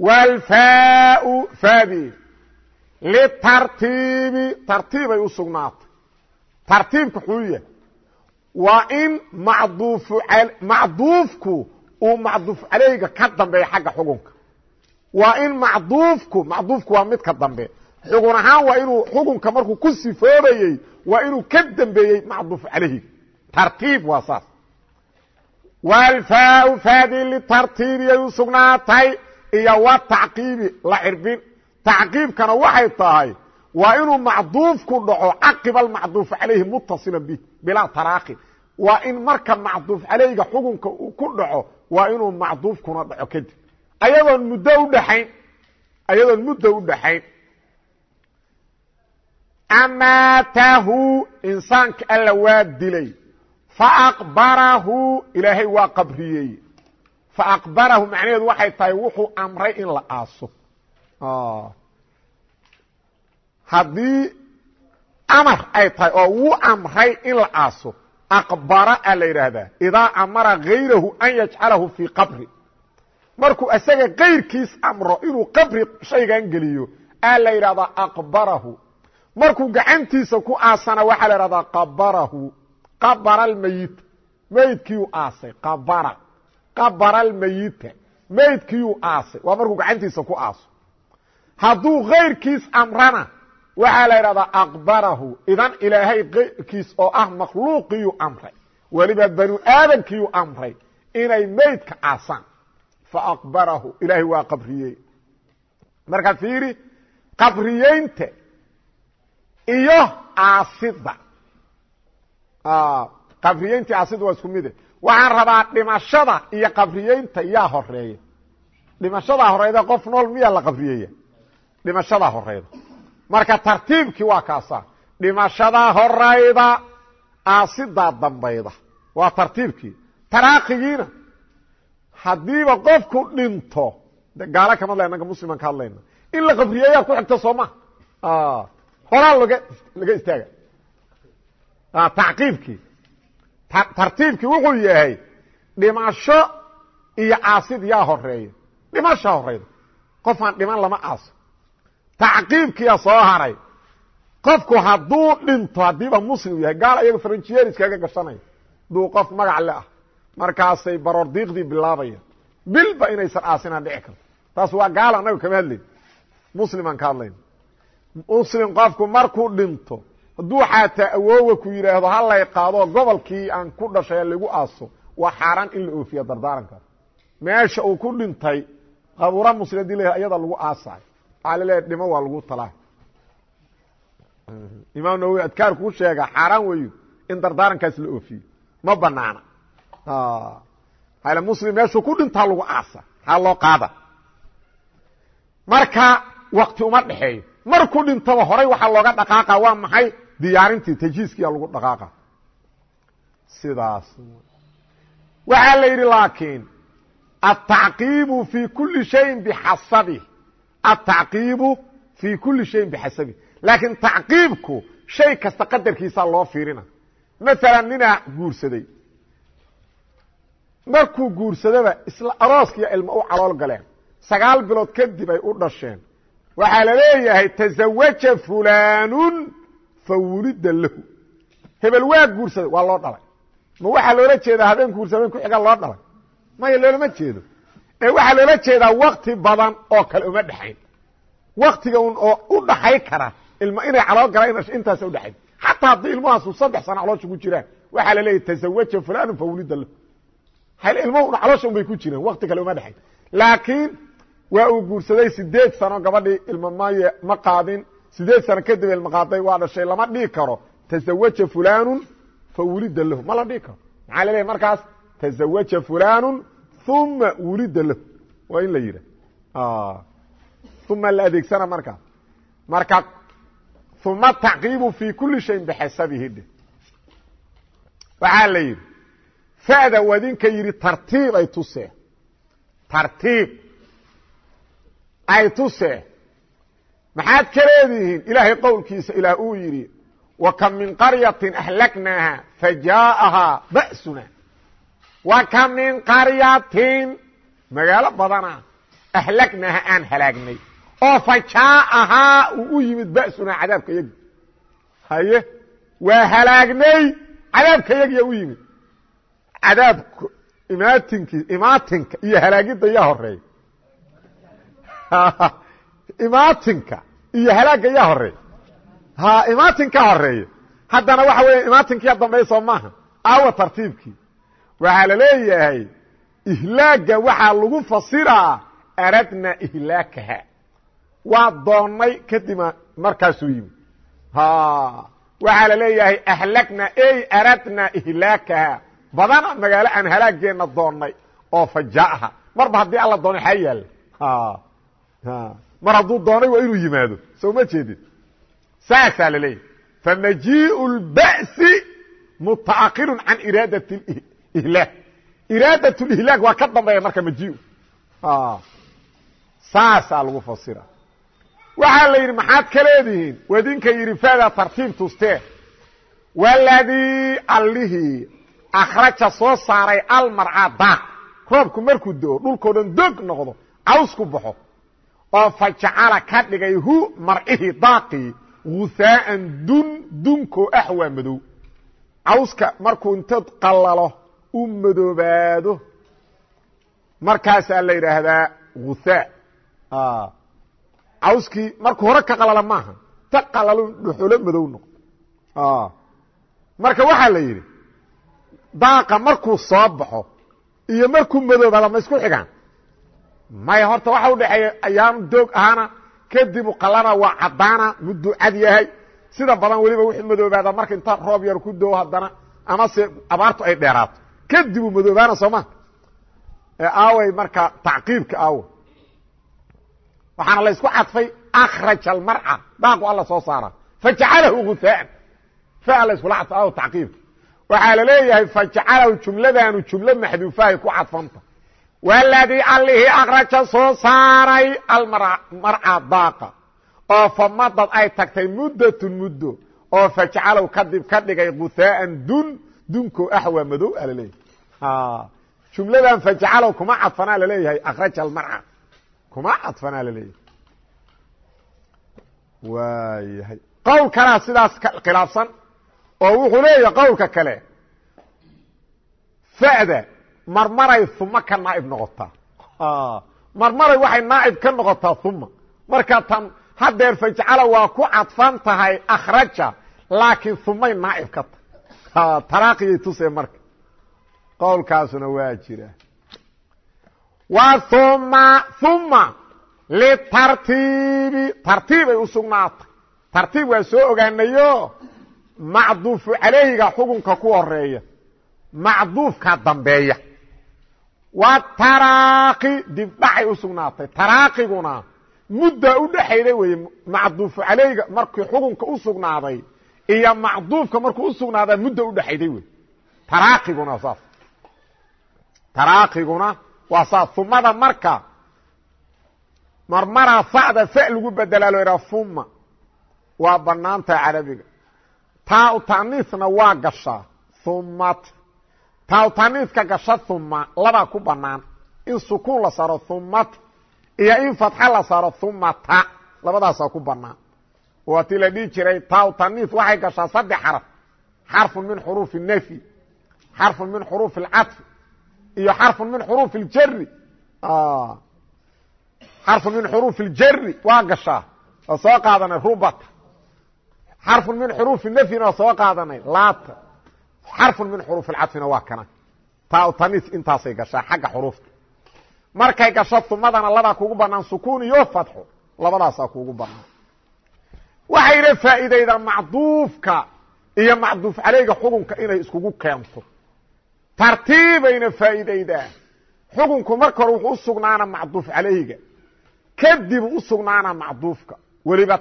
A: wlfaau faadi litartiibi tartiibay u sugnaatay tartiibka xuu yahay waa in macduufku uu macduuf calayga ka dambeeya xagga xukunka waa in macduufku macduufku waa mid ka dambe xugun ahaan waa inuu xukunka markuu ku sifoobayey waa inuu ka dambeeyey macduuf calayhiga tartiib waa saas wlfaau faadi litartiibiyay u sugnaatay iyo wa tacqiibi la cirbin tacqiibkana waxay tahay waa inuu macduufku dhaco caqiba almacduuf calayhi mutasila bih bilaa taraaqi. Waa in marka macduuf calayga xukunka ku dhaco waa inuu macduufkuna dhaco kadib. Ayadoon muddo udhaxayn ayadoon muddo u dhaxayn amaatahu insaanka alla waa dilay faaqbarahu ilaahay waa qabriyey faaqbarahu macnaheedu waxay tahay wuxuu amray in la aaso haddii amar ay tahay oo wuu amray in la aaso aqbara a la yidhaahdaa idaa amara gayrahu an yajcalahu fii qabri markuu isaga kayrkiis amro inuu qabri shaygan geliyo a la yidhahdaa aqbarahu markuu gacantiisa ku aasana waxaa la yidhahdaa qabarahu qabara almayit meydkiiu aasay qabara qabara almayita meydkiiu aasay waa markuu gacantiisa ku aaso. Hadduu kayrkiis amrana waxaa la yidhahdaa aqbarahu. Idan ilaahay kayrkiis oo ah makhluuqiyu amray. Weliba banu aadamkiiyu amray inay meydka aasaan. Faaqbarahu ilaahay waa qabriyey. Marka fiiri qabriyeynta iyo aasidda qabriyeynta aasidda waa isku mide waxaan rabaa dhimashada iyo qabriyeynta yaa horreeya dhimashadaa horeyda qof nool miyaa la qabriyeeya? Dhimashadaa horeyda marka tartiibkii waa kaasa dhimashadaa horayda aasidaa dambayda. Waa tartiibkii. Taraaqigiina haddiiba qofku dhinto gaala kama hadla annaga musliman ka hadlayna. In la qabriyeeyaa ku xigta soo ma? Horaa laga istaaga. Tacqiibkii tartiibkii wuxuu yahay dhimasho iyo aasid yaa horreeya dhimashaa horeyda qofaan dhiman lama aaso. Tacqiibkiyaa soo haray. Qofku hadduu dhinto haddiiba muslim yahay gaal ayaga faranjiyeer iskaga gashanaya haduu qof magac le ah markaasay baroor diiqdii bilaabaya. Bilba inaysan aasinaan dhici karto. Taas waa gaal annaga kama hadlayn muslimaan ka hadlayna muslim qofku markuu dhinto hadduu xaataa awoowa ku yidhaahdo halay qaado gobolkii aan ku dhashay lagu aaso waa xaaraan in la oofiya dardaaranka meesha uu ku dhintay qabuura muslim haddii la iyada lagu aasayo. Waxaa dhimo waa lagu talaa imaam nawowi adkaar kuu sheega xaaraan weyu in dardaarankaas la oofiyo ma banaana muslim meeshuu ku dhintaa lagu aasa maxaa loo qaada? Marka wakti uma dhexeeyo. Markuu dhintaba horay waxaa looga dhaqaaqa waa maxay diyaarintii tajhiiskiya lagu dhaqaaqa. Sidaas. Waxaa la yidhi laakiin atacqiibu fii kuli shayin bixasabi atacqiibu fii kuli shayin bixasabi laakiin tacqiibku shay kasta qadarkiisa loo fiirina. Maalan ninaa guursaday. Markuu guursadaba isla arooskiiyo ilmo u calool galeen sagaal bilood kadib ay u dhasheen. Waxaa la leeyahay taزawaja fulanun fawulida lahu. Hebel waa guursaday waa loo dhalay. Ma waxaa loola jeedaa habeen guursa habeen kuxiga loo dhalay? Maya loolama jeedo. Ee waxaa loola jeedaa wakti badan oo kale uma dhexayn waktiga un oo u dhaxay kara ilmo inay calool galaan intaasa udhexayn xataa haddii ilmahaasu saddex sano caloosha ku jiraan waxaa la leeyahy taزawaja fulanun fawulida lahu. Ilmuhu caloosha un ku jiraan wakti kale uma dhexayn laakiin waa uu guursaday sideed sano gabadhii ilmo my ma qaadin sideed sano kadib ilmo qaaday waa dhashay lama dhihi karo. Taزawaja fulanu fawulida lahu. Ma la dhihi karo. Maxaa la leeyahy markaas? Taزawaja fulanu uma wulida lahu. Waa in la yidhah uma la adeegsana markaas marka uma tacqiibu fi kuli shayin bixasabihi dhe waxaa la yidhi. Fada wadinka yidhi tartiib ay tusee. Tartiib ay tusee maxaad ka leedihiin ilaahay qowlkiisa ilaah uu yidhi wa kam min qaryatin ahlaknaaha fajaa'ahaa ba'suna. Wa kam min qaryatin magaalo badana ahlaknaaha aan halaagnay. Oo fajaa'ahaa uu u yimid ba'sunaa cadaabka yagi. Haye waa halaagnay cadaabka yagiya u yimid. Cadaabka iyo halaagidda yaa horreeya imaatinka iyo halaagga yaa horreeya ha imaatinka horreeya haddana waxa weya imaatinkiya dambeya soo maaha. Aawa tartiibkii. Waxaa la leeyahay ihlaagga waxaa lagu fasiraa aradna ihlaakaha. Waa doonnay kadibna markaasuu yimi waxaa la leeyahay ahlakna ey aradna ihlaakaha. Badana magaalo aan halaageenna doonnay oo fajaaha. Marba haddii alla doonay xaa yaalla mar hadduu doonay waa inuu yimaado soo ma jeedid saasaa la leeyahy famajiiء اlba'si mutaakiru can iraadat اihlaak iraadat اlihlaak waa ka dambeeya marka maji saasaa lagu fasira waxaa la yidhi maxaad ka leedihiin wadinka yidhi fada tartiib tustee waladii allihii akhraja soo saaray almarca daaq roobku markuu do dhulkoo dhan dog noqdo cawsku baxo oo fajacala ka dhigay hu marcihii daaqii guhaaan dun dunkoo axwaa madow. Cawska markuu intood qallalo u madoobaado markaasaa la yidhaahdaa guhaa cawskii markuu hore ka qalala maaha ta qalalo dhuxulo madow noqo. Marka waxaa la yidhi daaqa markuu soo baxo iyo markuu madoobaada ma maya horta waxa udhexeeya ayaam doog ahaana kadibu qalana waa caddaana mudduu cad yahay. Sida badan weliba wuxuu madoobaada marka inta roob yar ku doo haddana ama se abaartu ay dheeraato. Kadibuu madoobaana sooma aaway marka tacqiibka aawo. Waxaana laysku cadfay akraja almarca daaqu alla soo saara fajacalahu guhaan fa layskula cadfa aaw tacqiibka. Waxaa la leeyahay fajacalahu jumladaanu jumlo maxduufahay ku cadfanta waladii allihii akraja soo saaray almarca daaqa oo famadad ay tagtay muddatun muddo oo fajcalow kadib ka dhigay guhaaan dun dunkoo axwa madow a la leeyahay jumladan fajcalow kuma cadfanaa la leeyahay akraja almarca kuma cadfanaa la leeyahay waayahay qowl kalaa sidaas khilaafsan oo wuxuu leeyahay qowlka kale fa'da marmaray uma ka naaib noqotaa marmaray waxay naaib ka noqotaa uma marka tan hadeer fajcala waa ku cadfan tahay akhraja laakiin umay naaib ka tahay taraaqiyay tuse marka. Qowlkaasuna waa jira. Wa uma uma litartiibi. Tartiibay u sugnaatay. Tartiib waa soo ogaanayo macduufu calayhiga xukunka ku horreeya macduufka dambeeya waa taraaqi dibdhacay u sugnaatay. Taraaqiguna muddaa u dhexayda weeye macduufu calayga markii xukunka u sugnaaday iyo macduufka markuu u sugnaadaa mudda u dhexayday wey taraaqiguna saas. Taraaqiguna waa saas. Humada marka marmaraa fa'da fa lagu bedelaa lo yidhaha fuma waa banaanta carabiga. Taa u waa gashaa. Humat taa u taaniiska gasha huma labaa ku banaan in sukuun la saaro humat iyo in fatxa la saaro humata labadaasaa ku banaan waa tii la dhihi jiray taa u taaniis waxay gashaa saddex xaraf xarfun min xuruufi nafyi xarfun min xuruufi اlcaطfi iyo xarfun min xuruufi اljari xarfun min xuruufi اljari waa gashaa waa soo qaadanay rubata xarfun min xuruufi nafyina waa soo qaadanay laata xarfun min xuruufi اlcadfina waa kana. Taa tanis intaasay gashaa xagga xuruufta. Markay gasho humadana labaa kugu banaan sukuun iyo fatxo labadaasaa kugu banaan waxayna faa'iidaydaa macduufka iyo macduuf caleyga xukunka inay iskugu keento. Tartiibayna faa'iidaydaa xukunku marka hore wuxuu usugnaana macduuf caleyga. Kadib u sugnaana macduufka. Weliba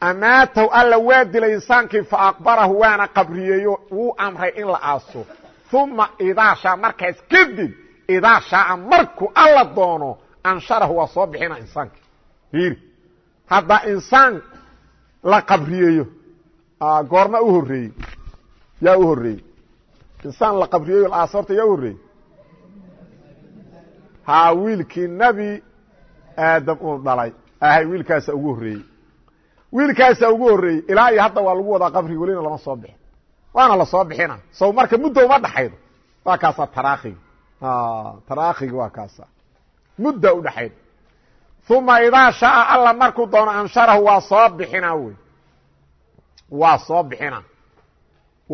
A: amaatow alla waa dilay insaankii fa aqbarahu waana qabriyeeyo. Wuu amray in la aaso. Uma idaa shaa markaas kadib idaa shaaa markuu alla doono ansharahu waa soo bixina insaanka fiiri hadda insaan la qabriyeeyo. Goorma u horeeyey yaa u horeeyey insaan la qabriyeeyo horta yaa u horreeyey. Ha wiilkii nebi aadam uu dhalay. Ahay wiilkaasa ugu horreeyey wiilkaasa ugu horreeyey ilaa iyo hadda waa lagu wadaa qabriga welina lama soo bixin. Waana la soo bixina. Sow marka muddo uma dhaxaydo waa kaasaa taraakhiga. Taraakhiga waa kaasa mudda udhaxaydo uma idaa shaaa alla markuu doono ansharahu waa soo bixinaa wey waa soo bixina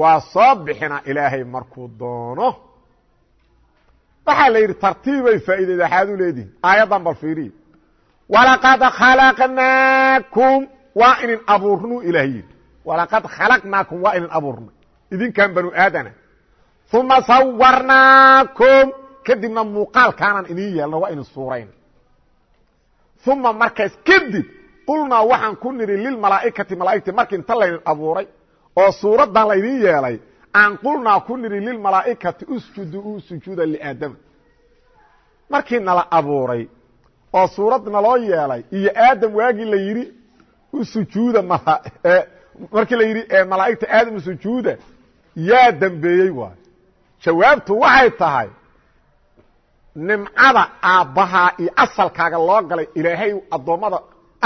A: waa soo bixina ilaahay markuu doono. Waxaa la yidhi tartiibay faa'ideed waxaad u leedihin aayaddan bal fiiriya walaqad khalaqnaakum waa inin abuurnuu ilaah yidhi walaqad khalaqnaakum waa inin abuurnay idinkan banu aadana. Uma sawarnaakum kadibna muuqaalkaanan idin yeelno waa inin suurayna uma markaas kadib qulnaa waxaan ku nidhi lilmalaa'ikati malaa'igti markii inta laydin abuuray oo suuraddan laydin yeelay aan qulnaa ku nidhi lilmalaa'ikati usjudu u sujuuda liaadama markii nala abuuray oo suurad naloo yeelay iyo aadam waagii la yidhi u sujuuda markii la yidhi malaa'igta aadam sujuuda yaa dembeeyey waayo jawaabtu waxay tahay nimcada aabbahaa iyo asalkaaga loo galay ilaahay addoommada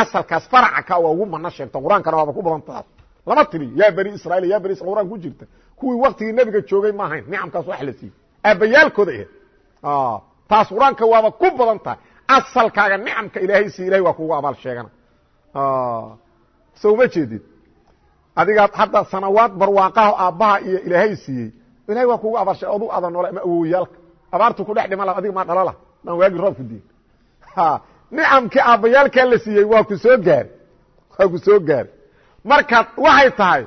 A: asalkaas faraca waa ugu mana sheegta qur'aankana waaba ku badan taas lama tiriyo yaa bani israiil ya bani quraan ku jirta. Kuwii waktigii nebiga joogay ma ahayn nicamkaas wax la siiyey. Aabbayaalkooda ahed taas qur'aanka waaba ku badan tahay. Asalkaaga nicamka ilaahay siiy ilahay waa kugu abaal sheegana so uma jeedid adigaa hadda sanawaad barwaaqaha aabbaha iyo ilaahay siiyey ilahay waa kugu abaal sheeg adu ada noole ama awowyaalka abaartu ku dhex dhima la adiga maa dhalala. Dhan waagi roobku diin. Nicamkii aabbayaalkaa la siiyey waa ku soo gaari waa ku soo gaari marka waxay tahay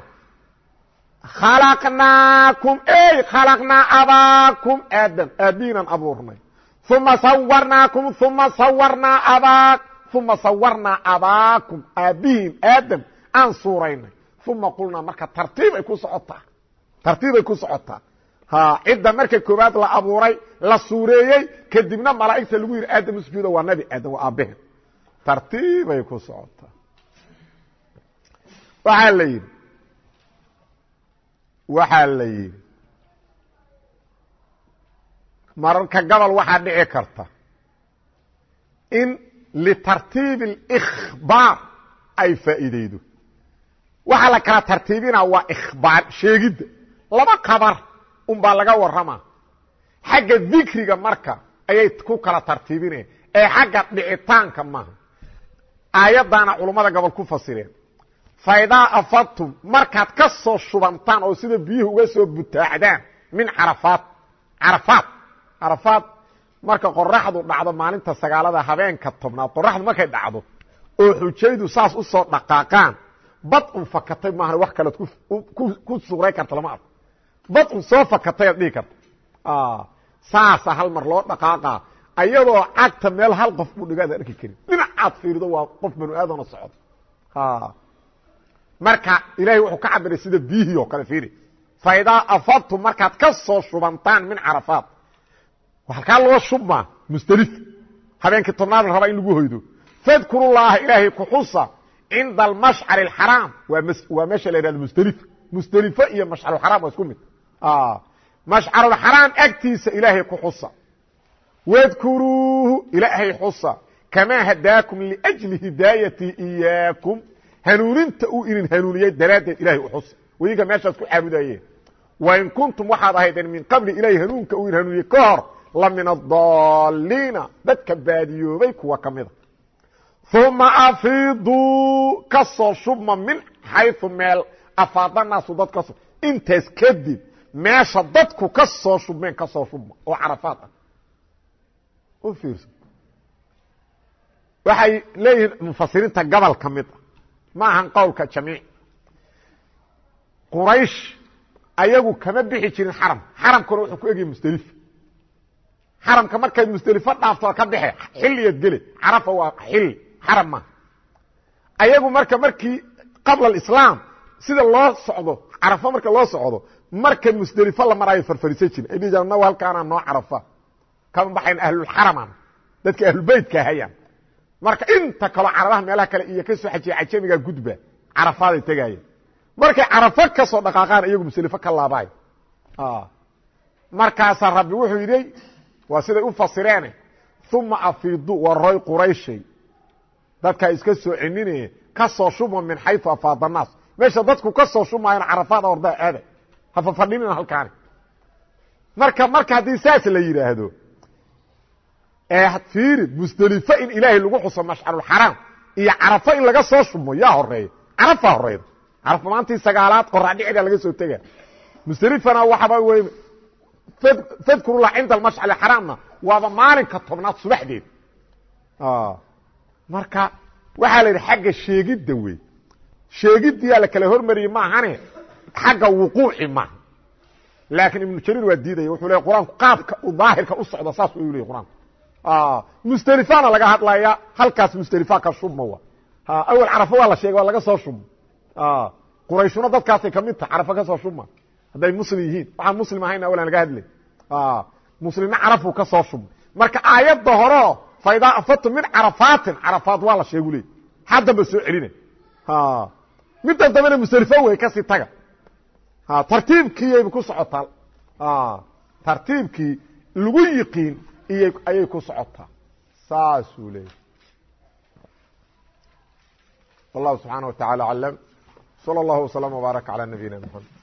A: khalaqnaakum ey khalaqnaa abaakum aadam. Aabihiinaan abuurnay. Uma sawarnaakum uma sawarnaa abaa uma sawarnaa abaakum aabbihiin aadam. Aan suuraynay. Uma qulnaa marka tartiibay ku socotaa tartiibay ku socotaa cidda marka koobaad la abuuray la suureeyey kadibna malaa'igta lagu yidhi aadam usjuuda waa nabi aadam waa aabbahen tartiibay ku socotaa waxaa la yidhi. Waxaa la yidhi. Mararka gobol waxaa dhici karta in litartiibi اlkhbaar ay faa'iideydo waxaa la kala tartiibinaa waa ikhbaar sheegidda laba kabar un baa laga warrama xagga dikriga marka ayay ku kala tartiibineen ee xagga dhicitaanka maaha aayaddaana culummada gobol ku fasireen faidaa afadtum markaad ka soo shubantaan oo sida biyuhu uga soo butaacdaan min carafaat carafaat carafaat marka qoraxdu dhacdo maalinta sagaalada habeenka tobnaad qoraxdu markay dhacdo oo xujaydu saas u soo dhaqaaqaan bad un fakatay maahan wax kaleod ku suray karta lama arko. Bad un soo fakatay ad dhihi karta saasa hal mar loo dhaqaaqaa ayadoo cagta meel hal qof buu dhigaad arki karin. Dhinacaad fiirido waa qof banu aadana socdo. Marka ilahay wuxuu ka cabiray sida biyihii oo kale fiiri. Faidaa afadtum markaad ka soo shubantaan min carafaat halkaa loo shubmaa musdelif habeenkii tobnaad la rabaa in lagu hoydo. Fadkurullaaha ilaahay ku xusa cinda almashcari alxaraam waa meesha la yhahdo musdelif musdelifo iyo mashcarulxaraam waa isku mid. Mashcarulxaraam agtiisa ilaahay ku xusa. Wadkuruuhu ilaahay xusa. Kamaa hadaakum liأjli hidaayati iyaakum hanuuninta uu idin hanuuniyey daraaddeed ilahay u xusa. Wadiga meeshaas ku caabudayeen wain kuntum waxaad ahaydeen min qabli ilahay hanuunka uu idin hanuuniyey ka hor la min adaliina dadka baadiyoobay kuwa ka mida uma afiduu ka soo shubma min xayu meel afaada naasu dad ka intaas kadib meesha dadku ka soo shubmeen ka soo shubma oo carafaad ah. U fiirso. Waxay leeyihiin mufasiriinta gobol ka mid a. Ma ahan qowlka jamiic. Quraysh ayagu kama bixi jirin xaram. Xaramkuna wuxuu ku egyahay musdelif xaramka markayd musdelifo dhaafto ka baxe xilliyaad gele carafa waa xilli xaram maaha ayagu marka markii qabla alislaam sida loo socdo carafo marka loo socdo marka musdelifo la maraayo farfarisan jirin ay dhihi jiraan nago halkaanaa noo carafa. Kama baxayn ahlulxaraman dadka ahlulbeytka hayaan. Marka inta kaloo carabaha meelaha kale iyo ka soo xajiya cajamiga gudba carafaaday tegaayeen markay carafo ka soo dhaqaaqaan iyagu musdelifo ka laabaay markaasaa rabbi wuxuu yidhi waa siday u fasireene uma afiidu waroy qurayshay dadkaa iska soo ceninaya ka soo shubma min xayu afaada naas meesha dadku ka soo shubmaayana carafaada ordaa aada. Hafafadhinina halkaani. Marka marka haddii saas la yidhaahdo fiiri musdelifo in ilaahay lagu xuso mashcarulxaraam iyo carafo in laga soo shubmo yaa horreeya carafaa horeyda carafo maantii sagaalaad qoraadhicida laga soo tega musdelifana waxaba wey fadkurullah cinda almashcari xaraamna waaba maalinka tobnaad subaxdeed. Marka waxaa la yidhi xagga sheegidda wey. Sheegiddiyaa la kala hormariyey maahane? Xagga wuquuci maaha. Laakiin ibnu jariir waa diidaya. Wuxuu leey qur'aanku qaabka daahirka u socda saas u leey qur'aanku. Musdelifana laga hadlaya halkaas musdelifa ka shubma wa awel carafo waa la sheegay waa laga soo shubma. Qurayshuna dadkaasay ka mid tahay carafo ka soo shubma hadday muslim yihiin waxaan muslim ahayn awalan laga hadlay muslimna carafu ka soo shubma marka aayadda horeo faidaa afadtum min carafaatin carafaat waa la sheegu leey haddamba soo celina middan dambena musdelifo wey kasii taga tartiibkiiyayba ku socotaa tartiibkii lagu yiqiin iyo ayay ku socotaa saasuu leeyay wallahu subxaanaه wa taعalى aclam slى اllah وsلام وbaarak عalى nabiyina mxamed